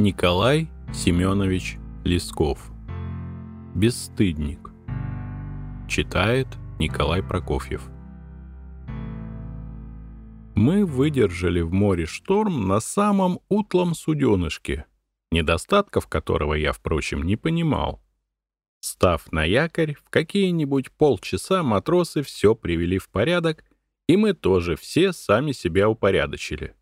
Николай Семенович Лесков Бесстыдник Читает Николай Прокофьев Мы выдержали в море шторм на самом утлом суденышке, недостатков которого я, впрочем, не понимал. Став на якорь, в какие-нибудь полчаса матросы все привели в порядок, и мы тоже все сами себя упорядочили.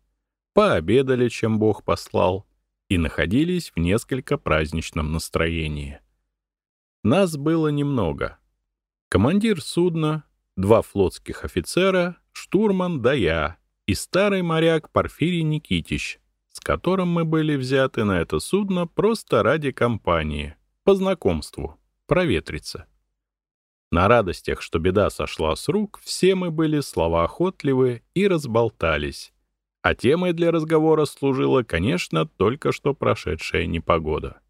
Пообедали, чем Бог послал, и находились в несколько праздничном настроении. Нас было немного. Командир судна, два флотских офицера, штурман да я и старый моряк Порфирий Никитич, с которым мы были взяты на это судно просто ради компании, по знакомству, проветриться. На радостях, что беда сошла с рук, все мы были словоохотливы и разболтались, а темой для разговора служила, конечно, только что прошедшая непогода.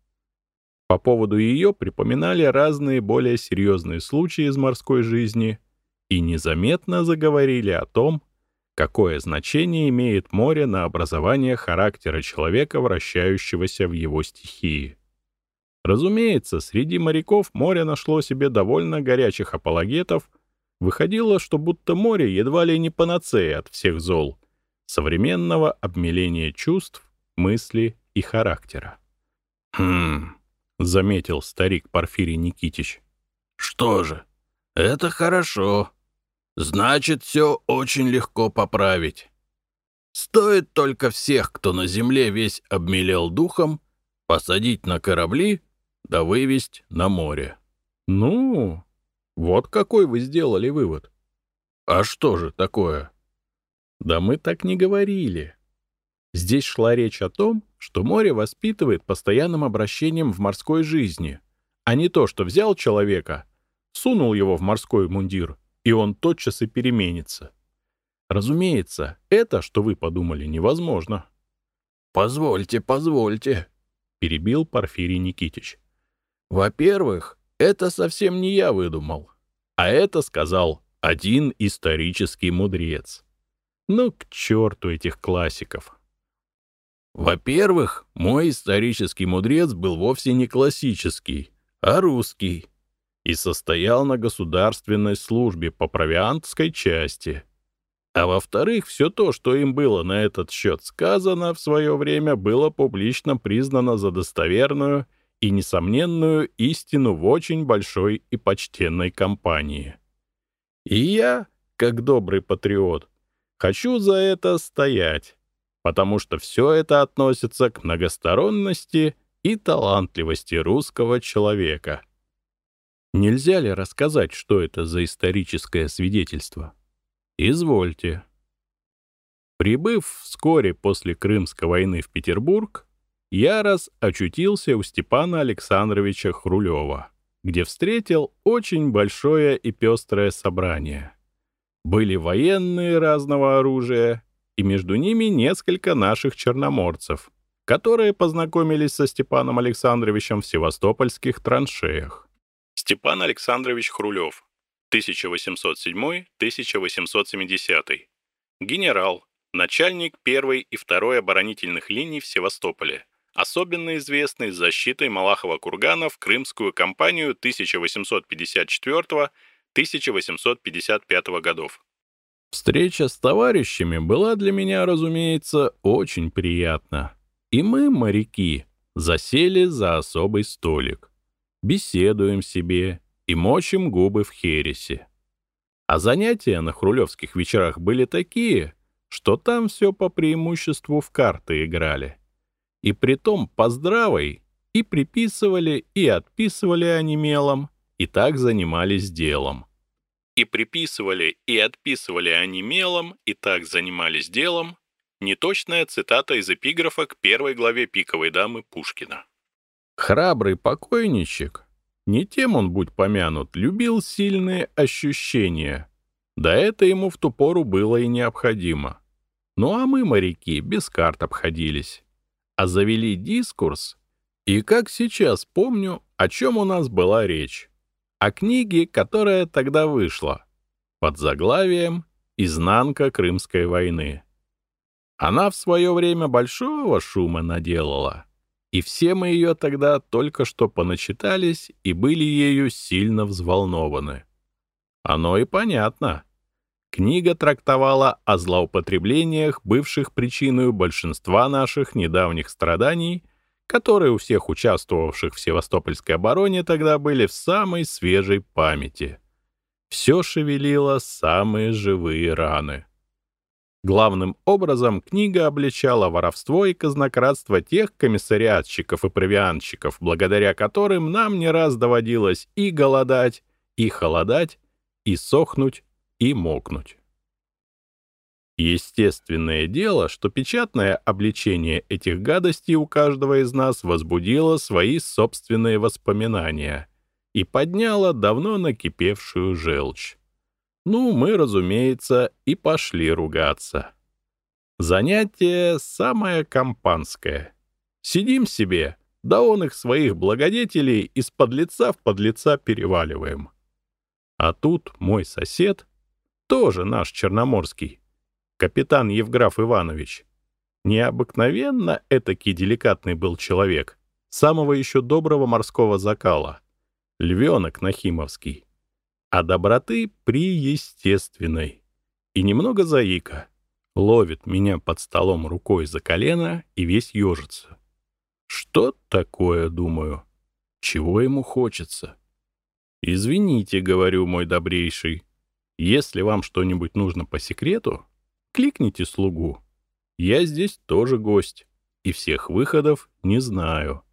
По поводу ее припоминали разные более серьезные случаи из морской жизни и незаметно заговорили о том, какое значение имеет море на образование характера человека, вращающегося в его стихии. Разумеется, среди моряков море нашло себе довольно горячих апологетов, выходило, что будто море едва ли не панацея от всех зол — современного обмеления чувств, мысли и характера. «Хм», — заметил старик Порфирий Никитич. «Что же, это хорошо. Значит, все очень легко поправить. Стоит только всех, кто на земле весь обмелел духом, посадить на корабли да вывести на море». «Ну, вот какой вы сделали вывод». «А что же такое?» Да мы так не говорили. Здесь шла речь о том, что море воспитывает постоянным обращением в морской жизни, а не то, что взял человека, сунул его в морской мундир, и он тотчас и переменится. Разумеется, это, что вы подумали, невозможно. «Позвольте, позвольте», — перебил Порфирий Никитич. «Во-первых, это совсем не я выдумал, а это сказал один исторический мудрец. Ну, к черту этих классиков. Во-первых, мой исторический мудрец был вовсе не классический, а русский, и состоял на государственной службе по провиантской части. А во-вторых, все то, что им было на этот счет сказано в свое время, было публично признано за достоверную и несомненную истину в очень большой и почтенной компании. И я, как добрый патриот, Хочу за это стоять, потому что все это относится к многосторонности и талантливости русского человека. Нельзя ли рассказать, что это за историческое свидетельство? Извольте. Прибыв вскоре после Крымской войны в Петербург, я раз очутился у Степана Александровича Хрулева, где встретил очень большое и пестрое собрание — были военные разного оружия, и между ними несколько наших черноморцев, которые познакомились со Степаном Александровичем в севастопольских траншеях. Степан Александрович Хрулев, 1807-1870. Генерал, начальник первой и второй оборонительных линий в Севастополе, особенно известный защитой Малахова кургана в Крымскую кампанию 1854 1855 годов. Встреча с товарищами была для меня, разумеется, очень приятна. И мы, моряки, засели за особый столик. Беседуем себе и мочим губы в хересе. А занятия на хрулевских вечерах были такие, что там все по преимуществу в карты играли. И притом по здравой и приписывали, и отписывали они мелом, и так занимались делом. И приписывали, и отписывали они мелом, и так занимались делом. Неточная цитата из эпиграфа к первой главе «Пиковой дамы» Пушкина. Храбрый покойничек, не тем он, будь помянут, любил сильные ощущения. Да это ему в ту пору было и необходимо. Ну а мы, моряки, без карт обходились. А завели дискурс, и как сейчас помню, о чем у нас была речь о книге, которая тогда вышла, под заглавием «Изнанка Крымской войны». Она в свое время большого шума наделала. И все мы ее тогда только что поначитались и были ею сильно взволнованы. Оно и понятно. Книга трактовала о злоупотреблениях, бывших причиной большинства наших недавних страданий, которые у всех участвовавших в Севастопольской обороне тогда были в самой свежей памяти. Все шевелило самые живые раны. Главным образом книга обличала воровство и казнократство тех комиссариатчиков и провианщиков, благодаря которым нам не раз доводилось и голодать, и холодать, и сохнуть, и мокнуть. Естественное дело, что печатное обличение этих гадостей у каждого из нас возбудило свои собственные воспоминания и подняло давно накипевшую желчь. Ну, мы, разумеется, и пошли ругаться. Занятие самое компанское. Сидим себе, да он их своих благодетелей из-под лица в подлеца переваливаем. А тут мой сосед, тоже наш черноморский, капитан Евграф Иванович. Необыкновенно этакий деликатный был человек, самого еще доброго морского закала. Львенок Нахимовский. А доброты приестественной. И немного заика. Ловит меня под столом рукой за колено и весь ежится. Что такое, думаю? Чего ему хочется? «Извините, — говорю, мой добрейший, — если вам что-нибудь нужно по секрету, кликните слугу. Я здесь тоже гость, и всех выходов не знаю».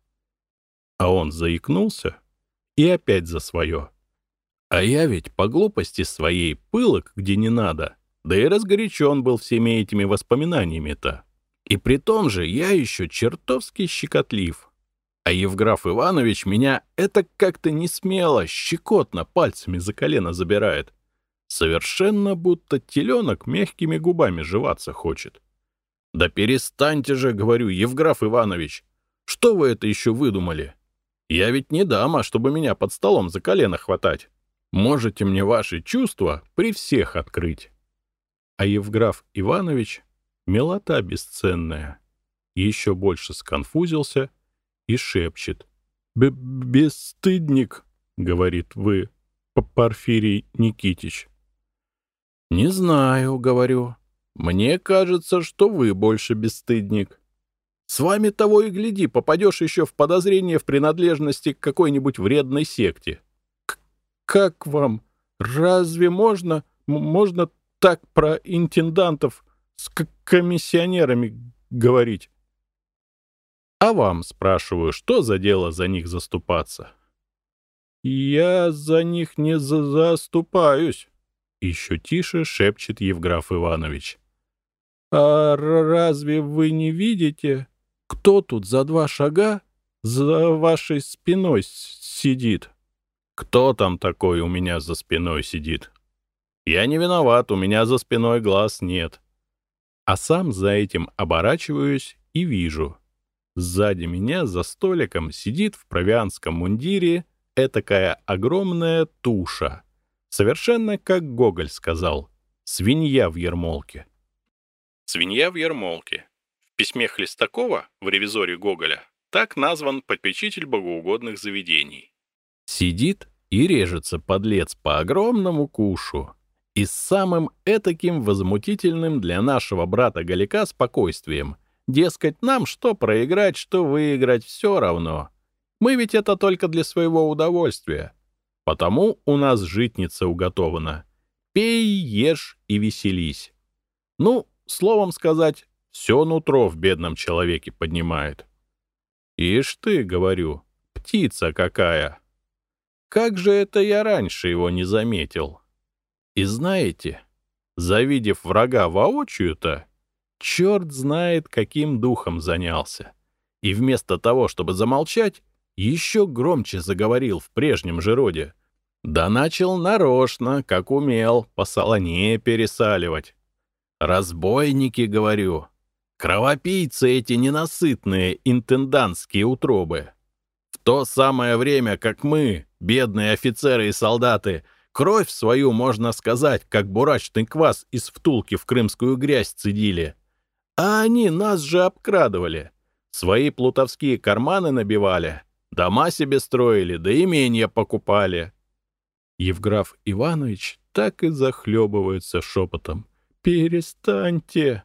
А он заикнулся и опять за свое. А я ведь по глупости своей пылок, где не надо, да и разгорячен был всеми этими воспоминаниями-то. И при том же я еще чертовски щекотлив. А Евграф Иванович меня это как-то не смело, щекотно пальцами за колено забирает. Совершенно будто теленок мягкими губами жеваться хочет. «Да перестаньте же, — говорю, Евграф Иванович, что вы это еще выдумали? Я ведь не дама, чтобы меня под столом за колено хватать. Можете мне ваши чувства при всех открыть». А Евграф Иванович — милота бесценная. Еще больше сконфузился — и шепчет. «Бесстыдник», — говорит вы, Порфирий Никитич. «Не знаю», — говорю. «Мне кажется, что вы больше бесстыдник. С вами того и гляди, попадешь еще в подозрение в принадлежности к какой-нибудь вредной секте. К как вам? Разве можно, можно так про интендантов с комиссионерами говорить? А вам, спрашиваю, что за дело за них заступаться? Я за них не за заступаюсь, еще тише шепчет Евграф Иванович. А разве вы не видите, кто тут за два шага за вашей спиной сидит? Кто там такой у меня за спиной сидит? Я не виноват, у меня за спиной глаз нет. А сам за этим оборачиваюсь и вижу — Сзади меня за столиком сидит в провианском мундире этакая огромная туша. Совершенно как Гоголь сказал. Свинья в ермолке. Свинья в ермолке. В письме Хлестакова в ревизоре Гоголя так назван попечитель богоугодных заведений. Сидит и режется подлец по огромному кушу. И с самым этаким возмутительным для нашего брата Галика спокойствием — Дескать, нам что проиграть, что выиграть, все равно. Мы ведь это только для своего удовольствия. Потому у нас житница уготована. Пей, ешь и веселись. Ну, словом сказать, все нутро в бедном человеке поднимает. Ишь ты, говорю, птица какая. Как же это я раньше его не заметил? И знаете, завидев врага воочию-то, черт знает, каким духом занялся. И вместо того, чтобы замолчать, еще громче заговорил в прежнем же роде. Да начал нарочно, как умел, по солоне пересаливать. «Разбойники, — говорю, — кровопийцы эти ненасытные интендантские утробы. В то самое время, как мы, бедные офицеры и солдаты, кровь свою, можно сказать, как бурачный квас из втулки в крымскую грязь цедили, а они нас же обкрадывали. Свои плутовские карманы набивали, дома себе строили, да имения покупали. Евграф Иванович так и захлебывается шепотом. «Перестаньте!»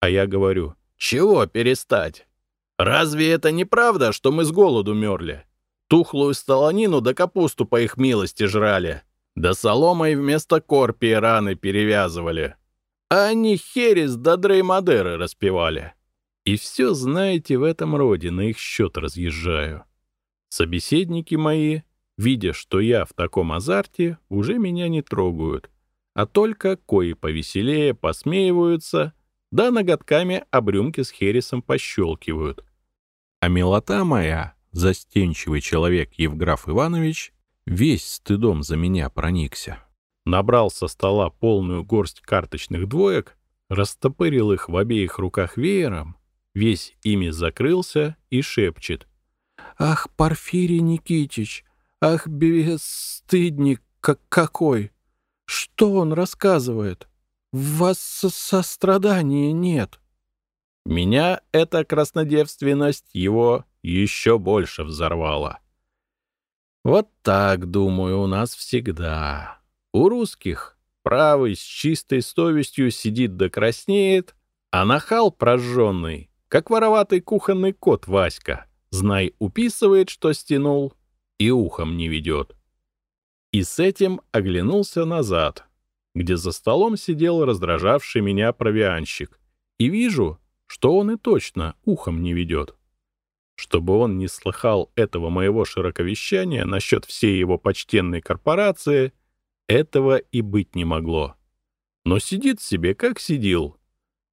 А я говорю, «Чего перестать? Разве это не правда, что мы с голоду мерли? Тухлую столонину да капусту по их милости жрали, да соломой вместо корпи раны перевязывали, а они херес да дреймадеры распевали. И все, знаете, в этом роде на их счет разъезжаю. Собеседники мои, видя, что я в таком азарте, уже меня не трогают, а только кои повеселее посмеиваются, да ноготками об рюмке с хересом пощелкивают. А милота моя, застенчивый человек Евграф Иванович, весь стыдом за меня проникся. Набрал со стола полную горсть карточных двоек, растопырил их в обеих руках веером, весь ими закрылся и шепчет. «Ах, Порфирий Никитич! Ах, бесстыдник как какой! Что он рассказывает? В вас сострадания нет!» Меня эта краснодевственность его еще больше взорвала. Вот так, думаю, у нас всегда. У русских правый с чистой совестью сидит да краснеет, а нахал прожженный как вороватый кухонный кот Васька. Знай, уписывает, что стянул, и ухом не ведет. И с этим оглянулся назад, где за столом сидел раздражавший меня провианщик, и вижу, что он и точно ухом не ведет. Чтобы он не слыхал этого моего широковещания насчет всей его почтенной корпорации, этого и быть не могло. Но сидит себе, как сидел,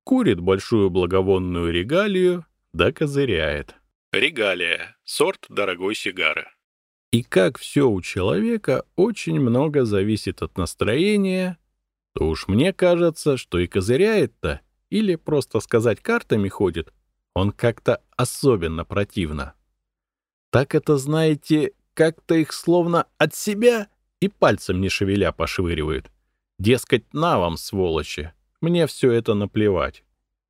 курит большую благовонную регалию, да козыряет. Регалия — сорт дорогой сигары. И как все у человека очень много зависит от настроения, то уж мне кажется, что и козыряет-то, или просто сказать картами ходит, он как-то особенно противно. Так это, знаете, как-то их словно от себя и пальцем не шевеля пошвыривает. Дескать, на вам, сволочи, мне все это наплевать.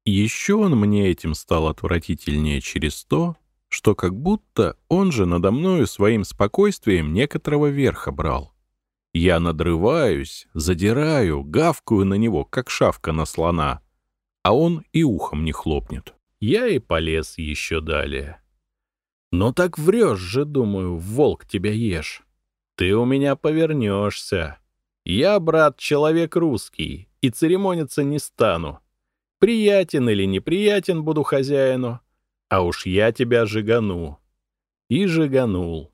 еще он мне этим стал отвратительнее через то, что как будто он же надо мною своим спокойствием некоторого верха брал. Я надрываюсь, задираю, гавкаю на него, как шавка на слона, а он и ухом не хлопнет. Я и полез еще далее. «Ну так врешь же, думаю, волк тебя ешь. Ты у меня повернешься. Я, брат, человек русский, и церемониться не стану. Приятен или неприятен буду хозяину, а уж я тебя жигану. И жиганул.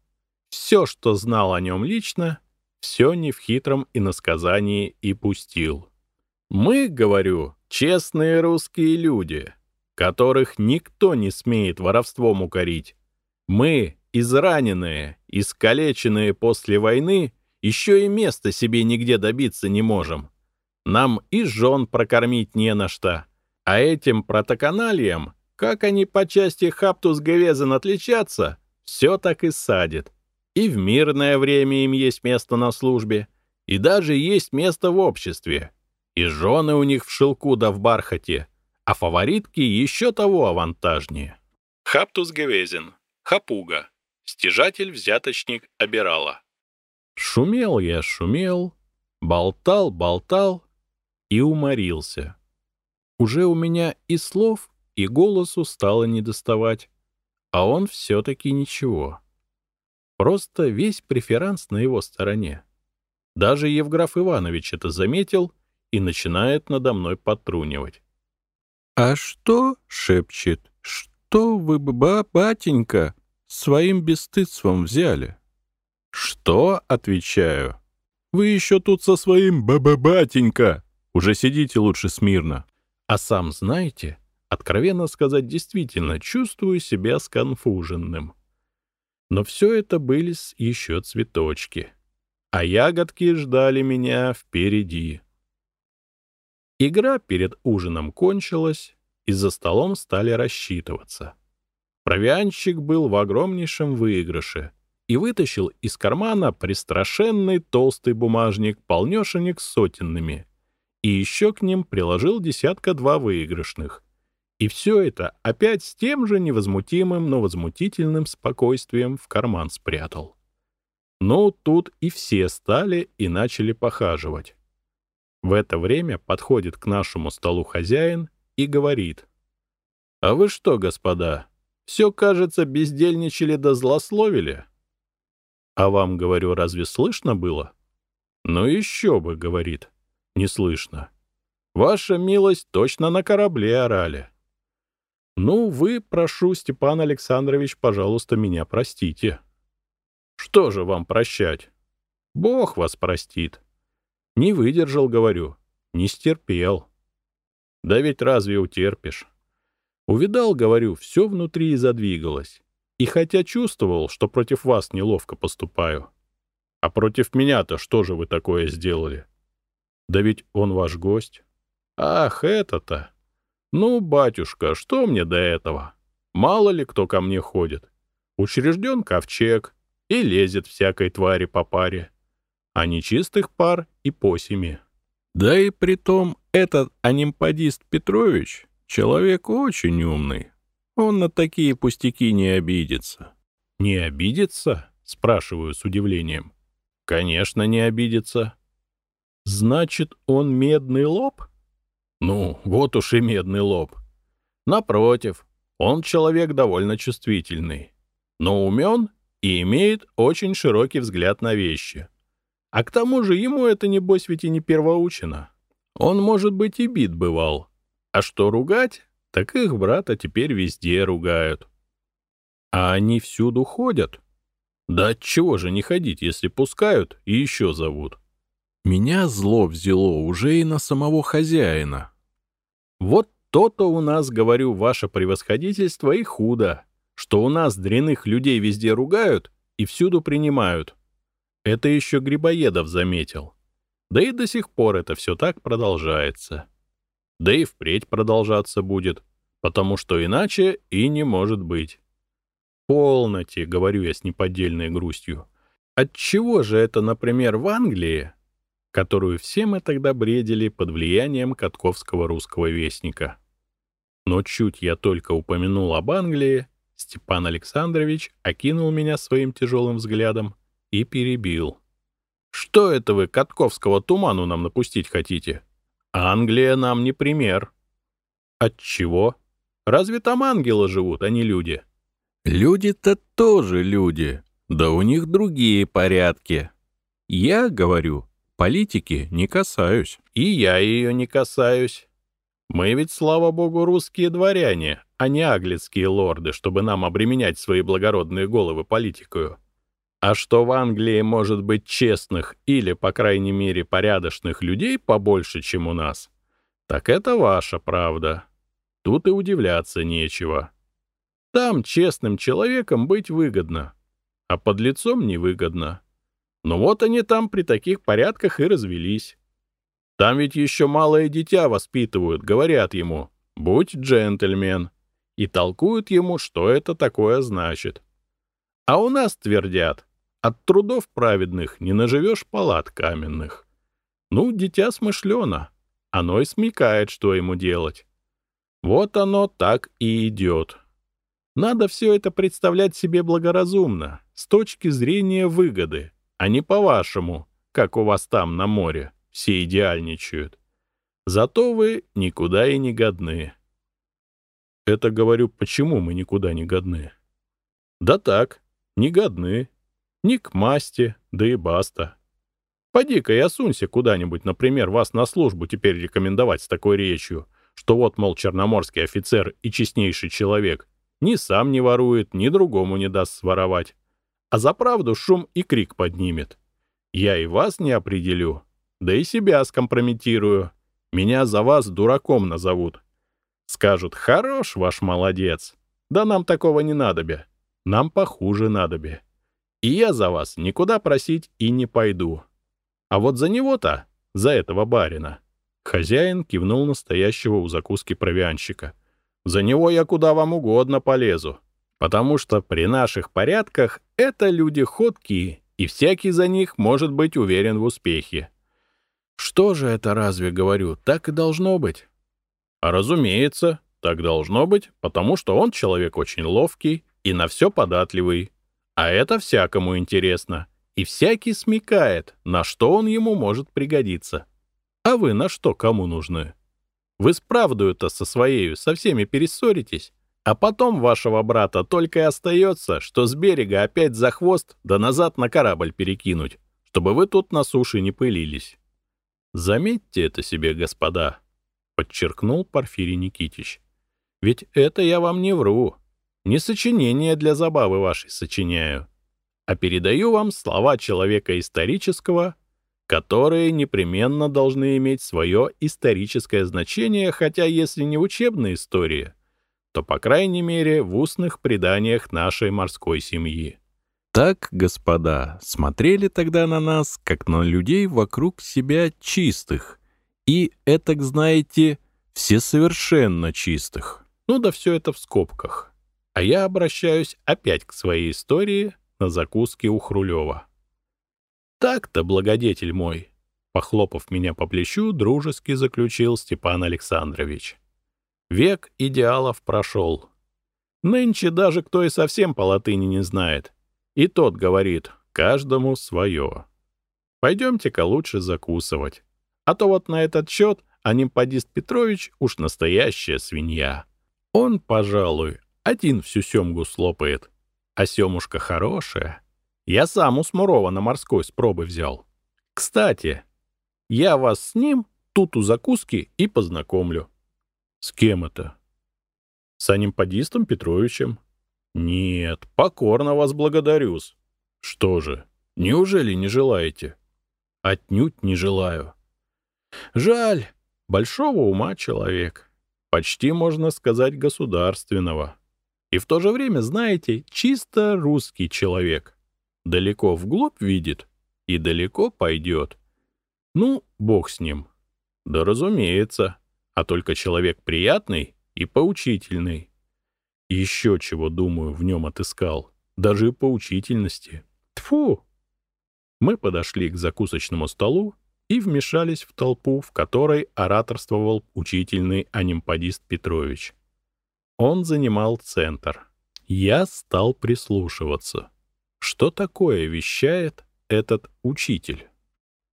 Все, что знал о нем лично, все не в хитром иносказании и пустил. Мы, говорю, честные русские люди, которых никто не смеет воровством укорить. Мы, израненные, искалеченные после войны, еще и места себе нигде добиться не можем. Нам и жен прокормить не на что. А этим протоканалиям, как они по части хаптус гевезен отличатся, все так и садит. И в мирное время им есть место на службе, и даже есть место в обществе. И жены у них в шелку да в бархате, а фаворитки еще того авантажнее. Хаптус гевезен, хапуга, стяжатель-взяточник обирала. Шумел я, шумел, болтал, болтал, и уморился. Уже у меня и слов, и голосу стало недоставать, а он все-таки ничего. Просто весь преферанс на его стороне. Даже Евграф Иванович это заметил и начинает надо мной потрунивать. «А что?» — шепчет. «Что вы, батенька, своим бесстыдством взяли?» «Что?» — отвечаю. «Вы еще тут со своим ба-ба-батенька!» Уже сидите лучше смирно. А сам, знаете, откровенно сказать, действительно чувствую себя сконфуженным. Но все это были еще цветочки. А ягодки ждали меня впереди. Игра перед ужином кончилась, и за столом стали рассчитываться. Провианщик был в огромнейшем выигрыше и вытащил из кармана пристрашенный толстый бумажник полнешенек с сотенными — и еще к ним приложил десятка-два выигрышных. И все это опять с тем же невозмутимым, но возмутительным спокойствием в карман спрятал. Ну, тут и все стали и начали похаживать. В это время подходит к нашему столу хозяин и говорит. «А вы что, господа, все, кажется, бездельничали да злословили?» «А вам, говорю, разве слышно было?» «Ну еще бы», — говорит, — «не слышно. Ваша милость точно на корабле орали». «Ну, вы, прошу, Степан Александрович, пожалуйста, меня простите». «Что же вам прощать? Бог вас простит». «Не выдержал, говорю, не стерпел». «Да ведь разве утерпишь?» Увидал, говорю, все внутри задвигалось. И хотя чувствовал, что против вас неловко поступаю. А против меня-то что же вы такое сделали? Да ведь он ваш гость. Ах, это-то! Ну, батюшка, что мне до этого? Мало ли кто ко мне ходит. Учрежден ковчег, и лезет всякой твари по паре. А нечистых пар и по семи. Да и притом этот анимпадист Петрович человек очень умный. Он на такие пустяки не обидится. Не обидится? Спрашиваю с удивлением. Конечно, не обидится. Значит, он медный лоб? Ну, вот уж и медный лоб. Напротив, он человек довольно чувствительный, но умен и имеет очень широкий взгляд на вещи. А к тому же ему это, небось, ведь и не первоучено. Он, может быть, и бит бывал. А что ругать, так их брата теперь везде ругают. А они всюду ходят. Да чего же не ходить, если пускают и еще зовут? Меня зло взяло уже и на самого хозяина. Вот то-то у нас, говорю, ваше превосходительство и худо, что у нас дряных людей везде ругают и всюду принимают. Это еще Грибоедов заметил. Да и до сих пор это все так продолжается. Да и впредь продолжаться будет, потому что иначе и не может быть. Полноте, говорю я с неподдельной грустью. Отчего же это, например, в Англии которую все мы тогда бредили под влиянием Катковского русского вестника. Но чуть я только упомянул об Англии, Степан Александрович окинул меня своим тяжелым взглядом и перебил. «Что это вы Катковского туману нам напустить хотите? Англия нам не пример». «Отчего? Разве там ангелы живут, а не люди?» «Люди-то тоже люди, да у них другие порядки. Я, говорю, Политики не касаюсь. И я ее не касаюсь. Мы ведь, слава богу, русские дворяне, а не аглицкие лорды, чтобы нам обременять свои благородные головы политикою. А что в Англии может быть честных или, по крайней мере, порядочных людей побольше, чем у нас, так это ваша правда. Тут и удивляться нечего. Там честным человеком быть выгодно, а под лицом невыгодно. Но вот они там при таких порядках и развелись. Там ведь еще малое дитя воспитывают, говорят ему «будь джентльмен» и толкуют ему, что это такое значит. А у нас твердят «от трудов праведных не наживешь палат каменных». Ну, дитя смышлено, оно и смекает, что ему делать. Вот оно так и идет. Надо все это представлять себе благоразумно, с точки зрения выгоды — а не по-вашему, как у вас там на море, все идеальничают. Зато вы никуда и не годны. Это говорю, почему мы никуда не годны? Да так, не годны. Ни к масти, да и баста. Поди-ка и осунься куда-нибудь, например, вас на службу теперь рекомендовать с такой речью, что вот, мол, черноморский офицер и честнейший человек ни сам не ворует, ни другому не даст своровать а за правду шум и крик поднимет. Я и вас не определю, да и себя скомпрометирую. Меня за вас дураком назовут. Скажут, хорош ваш молодец. Да нам такого не надобе. Нам похуже надобе. И я за вас никуда просить и не пойду. А вот за него-то, за этого барина, хозяин кивнул настоящего у закуски провианщика. За него я куда вам угодно полезу потому что при наших порядках это люди ходкие, и всякий за них может быть уверен в успехе. Что же это разве, говорю, так и должно быть? А разумеется, так должно быть, потому что он человек очень ловкий и на все податливый. А это всякому интересно. И всякий смекает, на что он ему может пригодиться. А вы на что кому нужны? Вы с правдою-то со своею со всеми перессоритесь, а потом вашего брата только и остается, что с берега опять за хвост да назад на корабль перекинуть, чтобы вы тут на суше не пылились. Заметьте это себе, господа, — подчеркнул Порфирий Никитич. Ведь это я вам не вру, не сочинение для забавы вашей сочиняю, а передаю вам слова человека исторического, которые непременно должны иметь свое историческое значение, хотя если не в учебной истории, то, по крайней мере, в устных преданиях нашей морской семьи. Так, господа, смотрели тогда на нас, как на людей вокруг себя чистых, и, этак знаете, все совершенно чистых. Ну да все это в скобках. А я обращаюсь опять к своей истории на закуске у Хрулева. «Так-то, благодетель мой», — похлопав меня по плечу, дружески заключил Степан Александрович. «Век идеалов прошел. Нынче даже кто и совсем по латыни не знает. И тот говорит, каждому свое. Пойдемте-ка лучше закусывать. А то вот на этот счет Анимпадист Петрович уж настоящая свинья. Он, пожалуй, один всю семгу слопает. А семушка хорошая. Я сам у Смурова на морской с пробы взял. Кстати, я вас с ним тут у закуски и познакомлю. С кем это? С анимпадистом Петровичем. Нет, покорно вас благодарю-с. Что же, неужели не желаете? Отнюдь не желаю. Жаль, большого ума человек. Почти, можно сказать, государственного. И в то же время, знаете, чисто русский человек далеко вглубь видит и далеко пойдет. Ну, бог с ним. Да разумеется, а только человек приятный и поучительный. Еще чего, думаю, в нем отыскал, даже поучительности. Тфу! Мы подошли к закусочному столу и вмешались в толпу, в которой ораторствовал учительный анимпадист Петрович. Он занимал центр. Я стал прислушиваться. Что такое вещает этот учитель?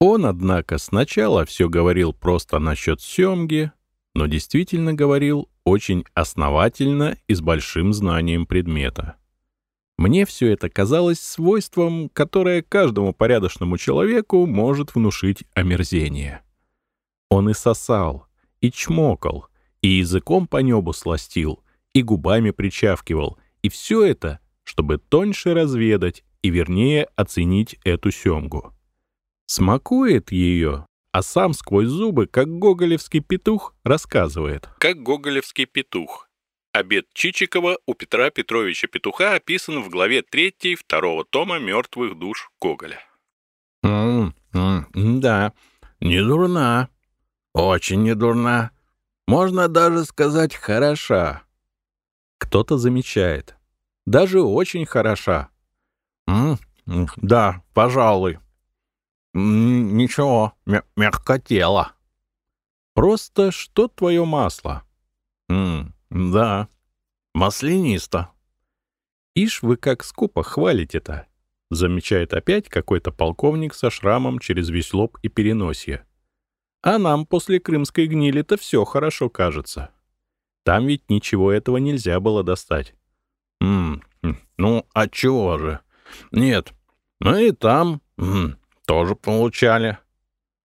Он, однако, сначала все говорил просто насчет семги, но действительно говорил очень основательно и с большим знанием предмета. Мне все это казалось свойством, которое каждому порядочному человеку может внушить омерзение. Он и сосал, и чмокал, и языком по небу сластил, и губами причавкивал, и все это чтобы тоньше разведать и вернее оценить эту семгу. Смакует ее, а сам сквозь зубы, как гоголевский петух, рассказывает. Как гоголевский петух. Обед Чичикова у Петра Петровича Петуха описан в главе 3 второго тома «Мертвых душ» Гоголя. -м -м, да, не дурна. Очень не дурна. Можно даже сказать «хороша». Кто-то замечает. Даже очень хороша. М -м, да, пожалуй. М ничего, мягкотело. Просто что твое масло? М да, маслянисто. Ишь вы как скупо хвалите-то, замечает опять какой-то полковник со шрамом через весь лоб и переносье. А нам после крымской гнили-то все хорошо кажется. Там ведь ничего этого нельзя было достать. М -м, ну, а чего же? Нет, ну и там м тоже получали.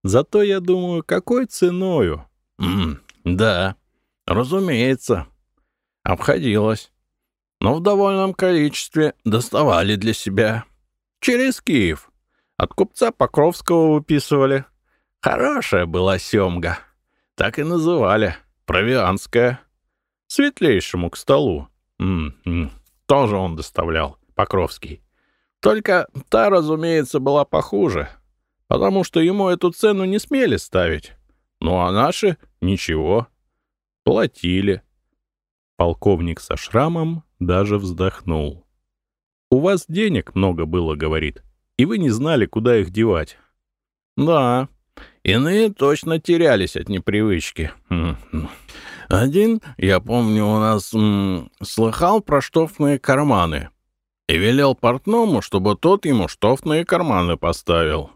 Зато, я думаю, какой ценою? М да, разумеется, обходилось. Но в довольном количестве доставали для себя. Через Киев. От купца Покровского выписывали. Хорошая была семга. Так и называли. Провианская. Светлейшему к столу. М -м тоже он доставлял, Покровский. Только та, разумеется, была похуже, потому что ему эту цену не смели ставить. Ну а наши — ничего. Платили. Полковник со шрамом даже вздохнул. «У вас денег много было, — говорит, — и вы не знали, куда их девать». «Да, иные точно терялись от непривычки. Один, я помню, у нас м, слыхал про штофные карманы и велел портному, чтобы тот ему штофные карманы поставил.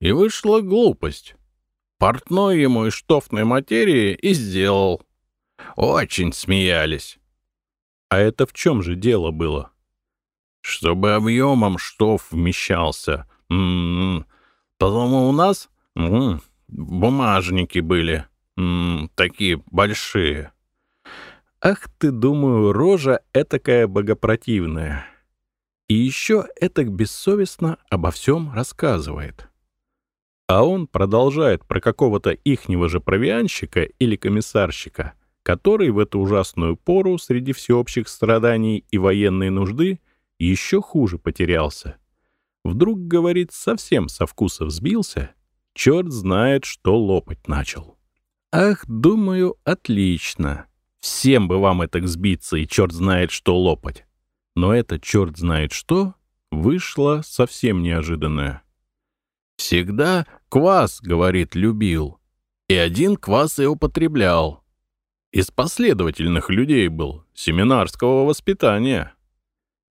И вышла глупость. Портной ему из штофной материи и сделал. Очень смеялись. А это в чем же дело было? Чтобы объемом штоф вмещался. М -м -м. Потому у нас м -м, бумажники были. М такие большие. Ах ты, думаю, рожа этакая богопротивная. И еще этак бессовестно обо всем рассказывает. А он продолжает про какого-то ихнего же провианщика или комиссарщика, который в эту ужасную пору среди всеобщих страданий и военной нужды еще хуже потерялся. Вдруг, говорит, совсем со вкуса взбился, черт знает, что лопать начал. Ах, думаю, отлично. Всем бы вам это сбиться, и черт знает, что лопать. Но это черт знает что вышло совсем неожиданное. Всегда квас, говорит, любил. И один квас и употреблял. Из последовательных людей был, семинарского воспитания.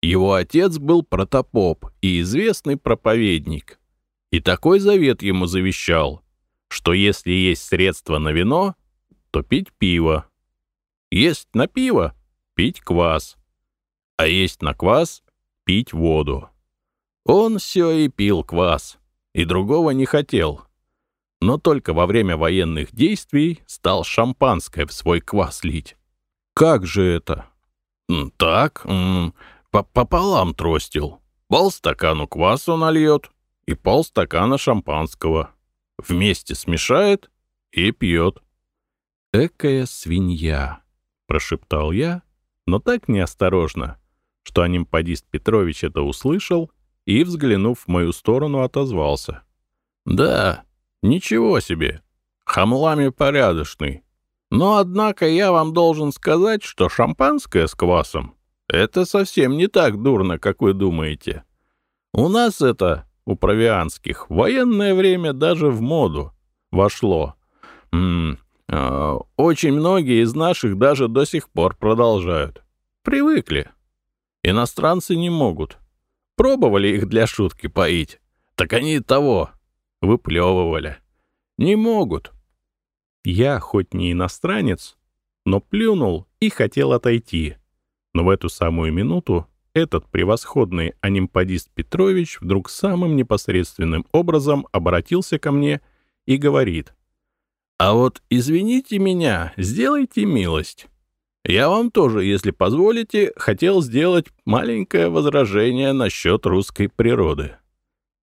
Его отец был протопоп и известный проповедник. И такой завет ему завещал, что если есть средства на вино, то пить пиво. Есть на пиво — пить квас. А есть на квас — пить воду. Он все и пил квас и другого не хотел. Но только во время военных действий стал шампанское в свой квас лить. Как же это? Так, пополам тростил. Полстакану квасу нальет и полстакана шампанского. Вместе смешает и пьет. «Экая свинья», — прошептал я, но так неосторожно, что анимпадист Петрович это услышал и, взглянув в мою сторону, отозвался. «Да, ничего себе, хамлами порядочный. Но, однако, я вам должен сказать, что шампанское с квасом — это совсем не так дурно, как вы думаете. У нас это, у провианских, военное время даже в моду вошло. М -м, э, очень многие из наших даже до сих пор продолжают. Привыкли. Иностранцы не могут. Пробовали их для шутки поить. Так они того, выплевывали. Не могут. Я, хоть не иностранец, но плюнул и хотел отойти. Но в эту самую минуту этот превосходный анимпадист Петрович вдруг самым непосредственным образом обратился ко мне и говорит, «А вот извините меня, сделайте милость. Я вам тоже, если позволите, хотел сделать маленькое возражение насчет русской природы.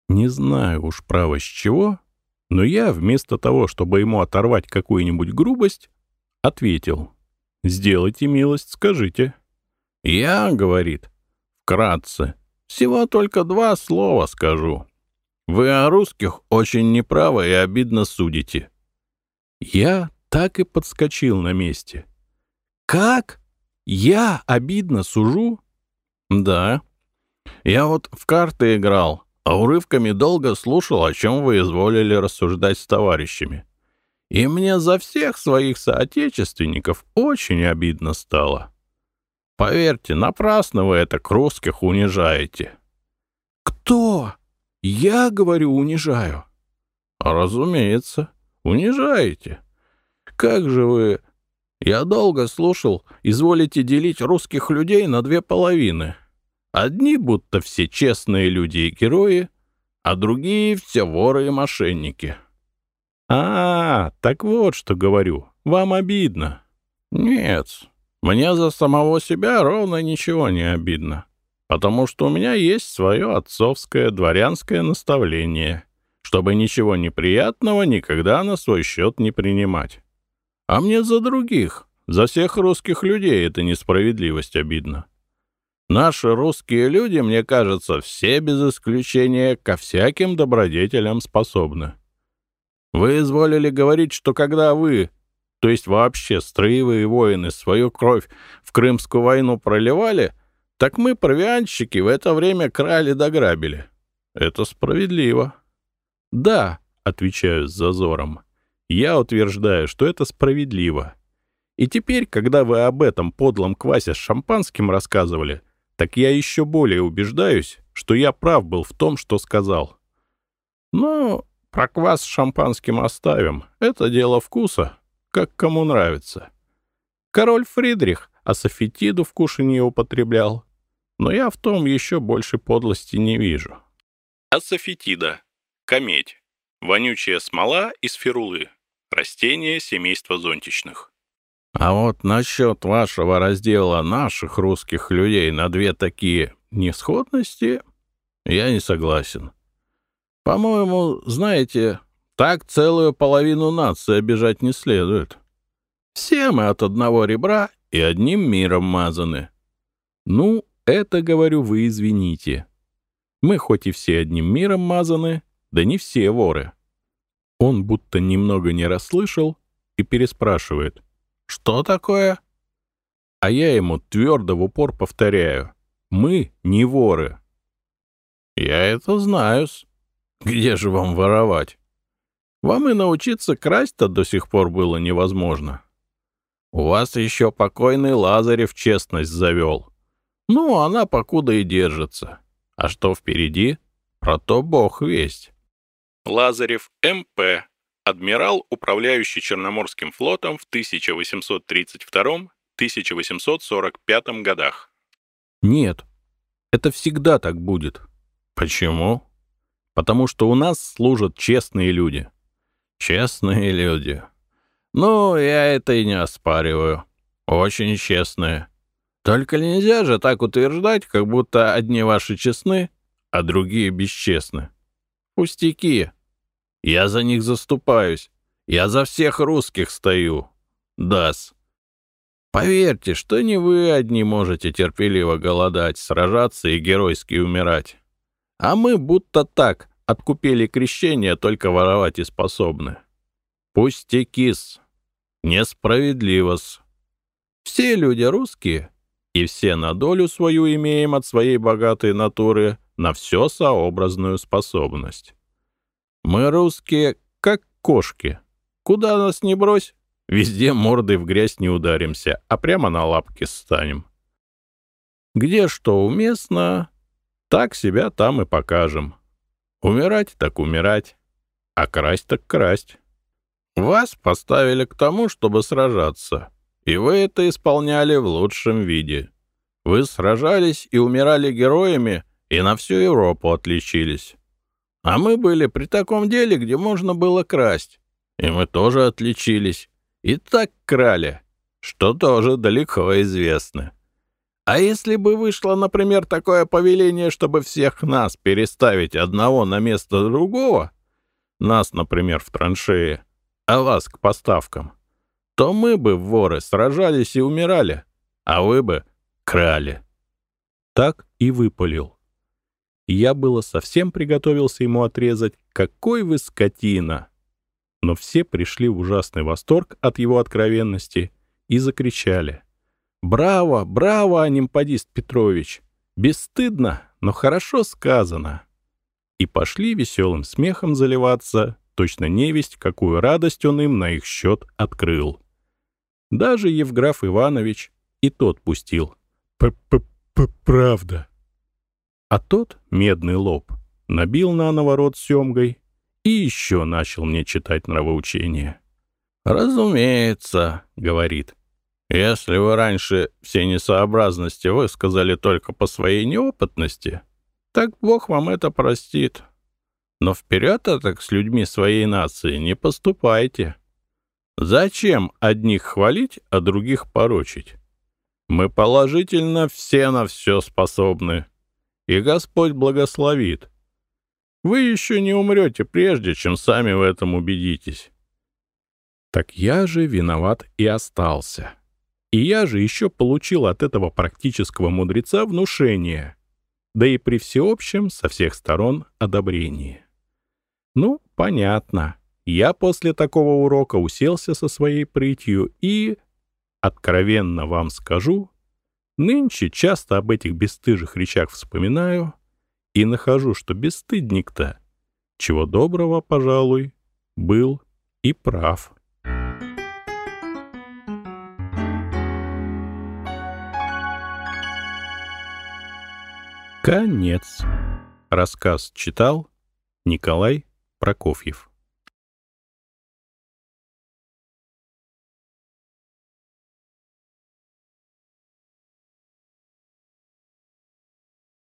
Не знаю уж право с чего, но я, вместо того, чтобы ему оторвать какую-нибудь грубость, ответил. «Сделайте милость, скажите». «Я, — говорит, — вкратце, всего только два слова скажу. Вы о русских очень неправо и обидно судите». Я так и подскочил на месте — «Как? Я обидно сужу?» «Да. Я вот в карты играл, а урывками долго слушал, о чем вы изволили рассуждать с товарищами. И мне за всех своих соотечественников очень обидно стало. Поверьте, напрасно вы это к русских унижаете». «Кто? Я, говорю, унижаю». «Разумеется, унижаете. Как же вы я долго слушал, изволите делить русских людей на две половины. Одни будто все честные люди и герои, а другие все воры и мошенники. А, так вот что говорю, вам обидно. Нет, мне за самого себя ровно ничего не обидно, потому что у меня есть свое отцовское дворянское наставление, чтобы ничего неприятного никогда на свой счет не принимать. А мне за других, за всех русских людей эта несправедливость обидна. Наши русские люди, мне кажется, все без исключения ко всяким добродетелям способны. Вы изволили говорить, что когда вы, то есть вообще строевые воины, свою кровь в Крымскую войну проливали, так мы, провианщики, в это время крали да грабили. Это справедливо. Да, отвечаю с зазором. Я утверждаю, что это справедливо. И теперь, когда вы об этом подлом квасе с шампанским рассказывали, так я еще более убеждаюсь, что я прав был в том, что сказал. Но про квас с шампанским оставим. Это дело вкуса, как кому нравится. Король Фридрих асофетиду в кушанье употреблял. Но я в том еще больше подлости не вижу. Асофетида. Кометь. Вонючая смола из ферулы. Растение семейства зонтичных. А вот насчет вашего раздела наших русских людей на две такие несходности я не согласен. По-моему, знаете, так целую половину нации обижать не следует. Все мы от одного ребра и одним миром мазаны. Ну, это, говорю, вы извините. Мы хоть и все одним миром мазаны, да не все воры. Он будто немного не расслышал и переспрашивает. «Что такое?» А я ему твердо в упор повторяю. «Мы не воры». «Я это знаю-с. Где же вам воровать? Вам и научиться красть-то до сих пор было невозможно. У вас еще покойный Лазарев честность завел. Ну, она покуда и держится. А что впереди, про то бог весть». Лазарев М.П., адмирал, управляющий Черноморским флотом в 1832-1845 годах. Нет, это всегда так будет. Почему? Потому что у нас служат честные люди. Честные люди. Ну, я это и не оспариваю. Очень честные. Только нельзя же так утверждать, как будто одни ваши честны, а другие бесчестны. Пустяки. Я за них заступаюсь. Я за всех русских стою. Дас. Поверьте, что не вы одни можете терпеливо голодать, сражаться и геройски умирать. А мы будто так откупили крещение, только воровать и способны. Пустяки-с. Несправедливо-с. Все люди русские, и все на долю свою имеем от своей богатой натуры на все сообразную способность. Мы русские, как кошки. Куда нас не брось, везде мордой в грязь не ударимся, а прямо на лапки станем. Где что уместно, так себя там и покажем. Умирать так умирать, а красть так красть. Вас поставили к тому, чтобы сражаться, и вы это исполняли в лучшем виде. Вы сражались и умирали героями, и на всю Европу отличились. А мы были при таком деле, где можно было красть. И мы тоже отличились. И так крали, что тоже далеко известно. А если бы вышло, например, такое повеление, чтобы всех нас переставить одного на место другого, нас, например, в траншее, а вас к поставкам, то мы бы, воры, сражались и умирали, а вы бы крали. Так и выпалил я было совсем приготовился ему отрезать «Какой вы скотина!» Но все пришли в ужасный восторг от его откровенности и закричали. «Браво, браво, Анимпадист Петрович! Бесстыдно, но хорошо сказано!» И пошли веселым смехом заливаться, точно невесть, какую радость он им на их счет открыл. Даже Евграф Иванович и тот пустил. «П-п-п-правда!» А тот, медный лоб, набил на наворот семгой и еще начал мне читать нравоучение. «Разумеется», — говорит, — «если вы раньше все несообразности высказали только по своей неопытности, так Бог вам это простит. Но вперед так с людьми своей нации не поступайте. Зачем одних хвалить, а других порочить? Мы положительно все на все способны» и Господь благословит. Вы еще не умрете, прежде чем сами в этом убедитесь. Так я же виноват и остался. И я же еще получил от этого практического мудреца внушение, да и при всеобщем со всех сторон одобрении. Ну, понятно. Я после такого урока уселся со своей прытью и, откровенно вам скажу, Нынче часто об этих бесстыжих речах вспоминаю и нахожу, что бесстыдник-то, чего доброго, пожалуй, был и прав. Конец. Рассказ читал Николай Прокофьев.